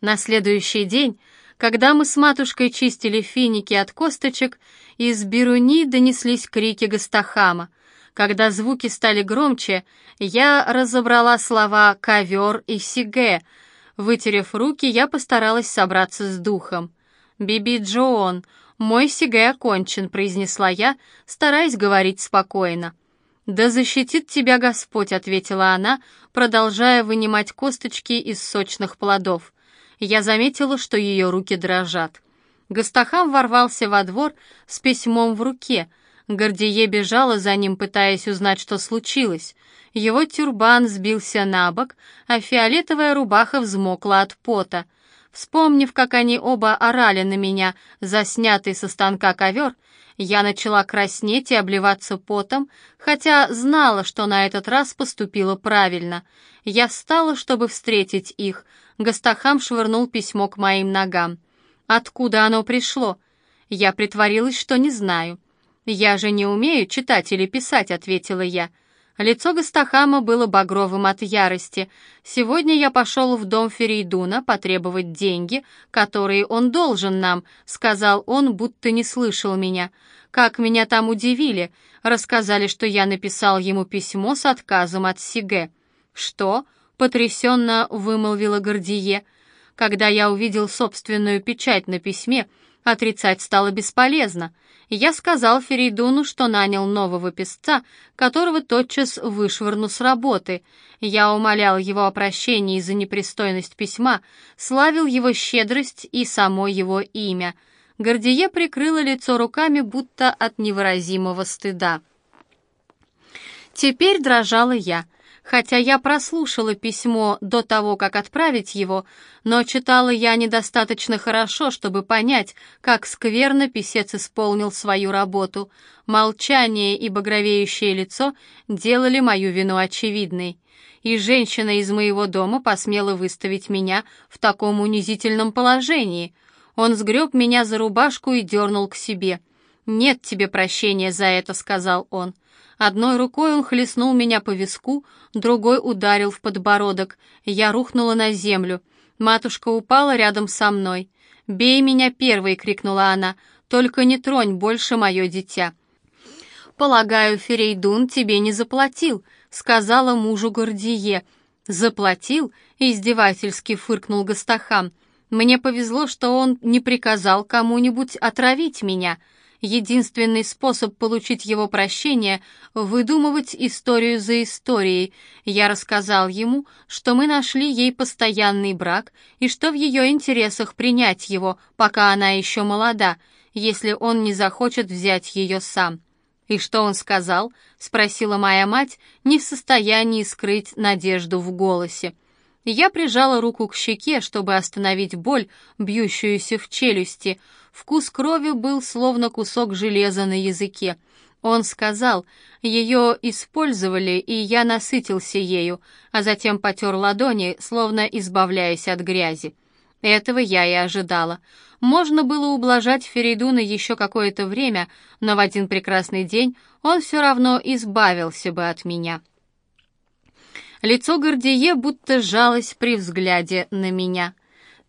На следующий день, когда мы с матушкой чистили финики от косточек, из Бируни донеслись крики Гастахама. Когда звуки стали громче, я разобрала слова «ковер» и «сиге». Вытерев руки, я постаралась собраться с духом. «Биби Джоон, мой сиге окончен», — произнесла я, стараясь говорить спокойно. «Да защитит тебя Господь», — ответила она, продолжая вынимать косточки из сочных плодов. Я заметила, что ее руки дрожат. Гастахам ворвался во двор с письмом в руке. Гордие бежала за ним, пытаясь узнать, что случилось. Его тюрбан сбился на бок, а фиолетовая рубаха взмокла от пота. Вспомнив, как они оба орали на меня за снятый со станка ковер, я начала краснеть и обливаться потом, хотя знала, что на этот раз поступила правильно. Я встала, чтобы встретить их, Гастахам швырнул письмо к моим ногам. Откуда оно пришло? Я притворилась, что не знаю. Я же не умею читать или писать, ответила я. Лицо Гастахама было багровым от ярости. Сегодня я пошел в дом Ферейдуна потребовать деньги, которые он должен нам, сказал он, будто не слышал меня. Как меня там удивили. Рассказали, что я написал ему письмо с отказом от Сиге. Что? Потрясенно вымолвила Гордие. Когда я увидел собственную печать на письме, отрицать стало бесполезно. Я сказал Ферейдуну, что нанял нового писца, которого тотчас вышвырну с работы. Я умолял его о прощении за непристойность письма, славил его щедрость и само его имя. Гордие прикрыла лицо руками, будто от невыразимого стыда. Теперь дрожала я — Хотя я прослушала письмо до того, как отправить его, но читала я недостаточно хорошо, чтобы понять, как скверно писец исполнил свою работу. Молчание и багровеющее лицо делали мою вину очевидной. И женщина из моего дома посмела выставить меня в таком унизительном положении. Он сгреб меня за рубашку и дернул к себе. «Нет тебе прощения за это», — сказал он. Одной рукой он хлестнул меня по виску, другой ударил в подбородок. Я рухнула на землю. Матушка упала рядом со мной. «Бей меня первой!» — крикнула она. «Только не тронь больше мое дитя!» «Полагаю, Ферейдун тебе не заплатил», — сказала мужу Гордие. «Заплатил?» — издевательски фыркнул Гастахам. «Мне повезло, что он не приказал кому-нибудь отравить меня». Единственный способ получить его прощение — выдумывать историю за историей. Я рассказал ему, что мы нашли ей постоянный брак и что в ее интересах принять его, пока она еще молода, если он не захочет взять ее сам. «И что он сказал?» — спросила моя мать, не в состоянии скрыть надежду в голосе. Я прижала руку к щеке, чтобы остановить боль, бьющуюся в челюсти — Вкус крови был словно кусок железа на языке. Он сказал, ее использовали, и я насытился ею, а затем потер ладони, словно избавляясь от грязи. Этого я и ожидала. Можно было ублажать Феридуна еще какое-то время, но в один прекрасный день он все равно избавился бы от меня. Лицо Гордие будто сжалось при взгляде на меня.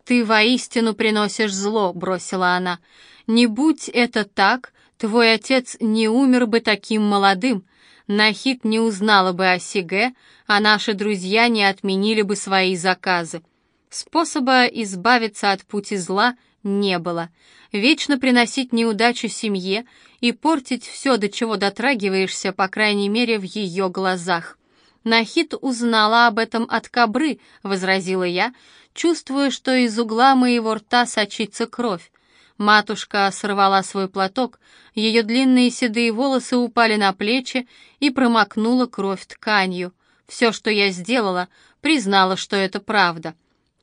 «Ты воистину приносишь зло», — бросила она. «Не будь это так, твой отец не умер бы таким молодым, Нахид не узнала бы о Сиге, а наши друзья не отменили бы свои заказы. Способа избавиться от пути зла не было. Вечно приносить неудачу семье и портить все, до чего дотрагиваешься, по крайней мере, в ее глазах. Нахид узнала об этом от кобры, возразила я, чувствуя, что из угла моего рта сочится кровь. Матушка сорвала свой платок, ее длинные седые волосы упали на плечи и промокнула кровь тканью. Все, что я сделала, признала, что это правда.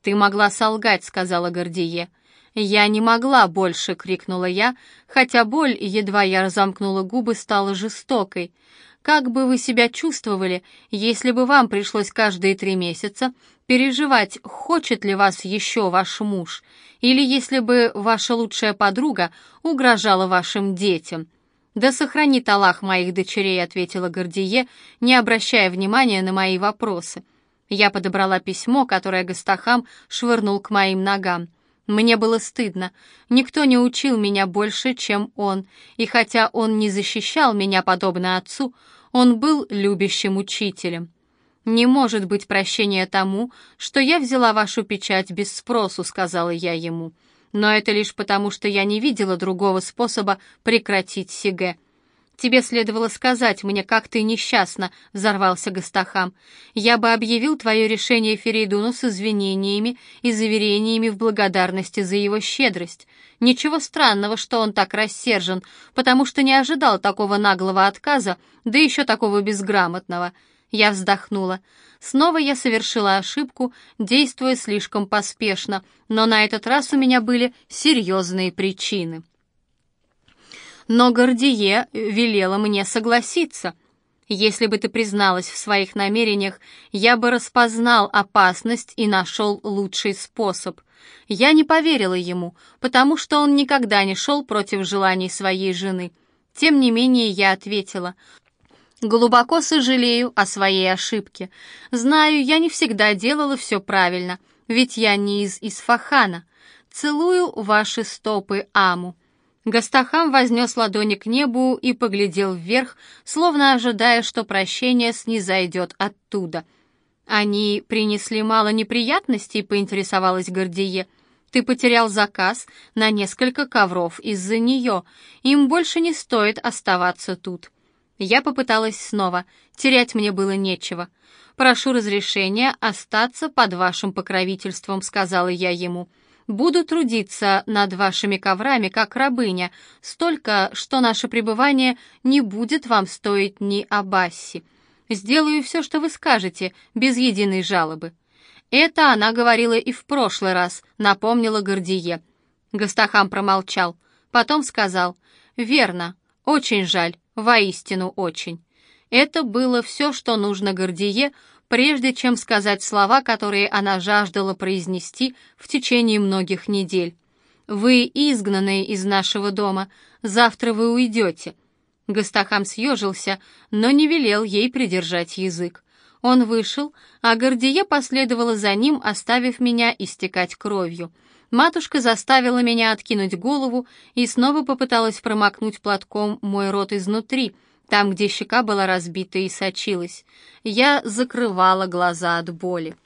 «Ты могла солгать», — сказала Гордие. «Я не могла больше!» — крикнула я, хотя боль, едва я разомкнула губы, стала жестокой. Как бы вы себя чувствовали, если бы вам пришлось каждые три месяца переживать, хочет ли вас еще ваш муж, или если бы ваша лучшая подруга угрожала вашим детям? «Да сохранит Аллах моих дочерей», — ответила Гордие, не обращая внимания на мои вопросы. Я подобрала письмо, которое Гастахам швырнул к моим ногам. Мне было стыдно. Никто не учил меня больше, чем он, и хотя он не защищал меня подобно отцу, он был любящим учителем. «Не может быть прощения тому, что я взяла вашу печать без спросу», — сказала я ему. «Но это лишь потому, что я не видела другого способа прекратить Сиге». «Тебе следовало сказать мне, как ты несчастна», — взорвался Гастахам. «Я бы объявил твое решение Ферейдуну с извинениями и заверениями в благодарности за его щедрость. Ничего странного, что он так рассержен, потому что не ожидал такого наглого отказа, да еще такого безграмотного». Я вздохнула. Снова я совершила ошибку, действуя слишком поспешно, но на этот раз у меня были серьезные причины. Но Гордие велела мне согласиться. Если бы ты призналась в своих намерениях, я бы распознал опасность и нашел лучший способ. Я не поверила ему, потому что он никогда не шел против желаний своей жены. Тем не менее я ответила, «Глубоко сожалею о своей ошибке. Знаю, я не всегда делала все правильно, ведь я не из Исфахана. Целую ваши стопы, Аму. Гастахам вознес ладони к небу и поглядел вверх, словно ожидая, что прощение снизойдет оттуда. «Они принесли мало неприятностей», — поинтересовалась Гордие. «Ты потерял заказ на несколько ковров из-за нее. Им больше не стоит оставаться тут». Я попыталась снова. Терять мне было нечего. «Прошу разрешения остаться под вашим покровительством», — сказала я ему. Буду трудиться над вашими коврами, как рабыня, столько, что наше пребывание не будет вам стоить ни абасси. Сделаю все, что вы скажете, без единой жалобы». Это она говорила и в прошлый раз, напомнила Гордие. Гастахам промолчал, потом сказал, «Верно, очень жаль, воистину очень». Это было все, что нужно Гордие, прежде чем сказать слова, которые она жаждала произнести в течение многих недель. «Вы изгнанные из нашего дома, завтра вы уйдете». Гастахам съежился, но не велел ей придержать язык. Он вышел, а Гордие последовала за ним, оставив меня истекать кровью. Матушка заставила меня откинуть голову и снова попыталась промокнуть платком мой рот изнутри — там, где щека была разбита и сочилась. Я закрывала глаза от боли.